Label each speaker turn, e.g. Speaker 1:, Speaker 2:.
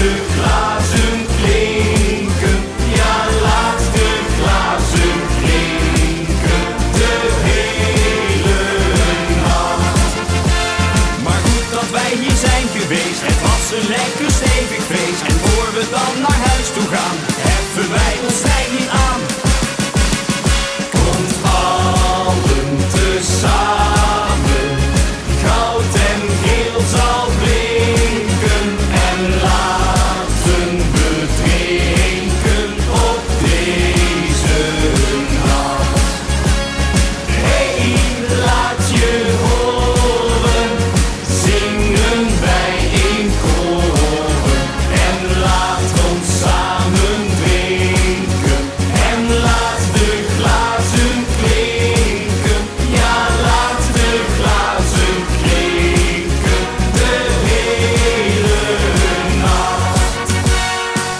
Speaker 1: De glazen klinken, ja laat de glazen klinken, de hele nacht. Maar goed dat wij hier zijn geweest.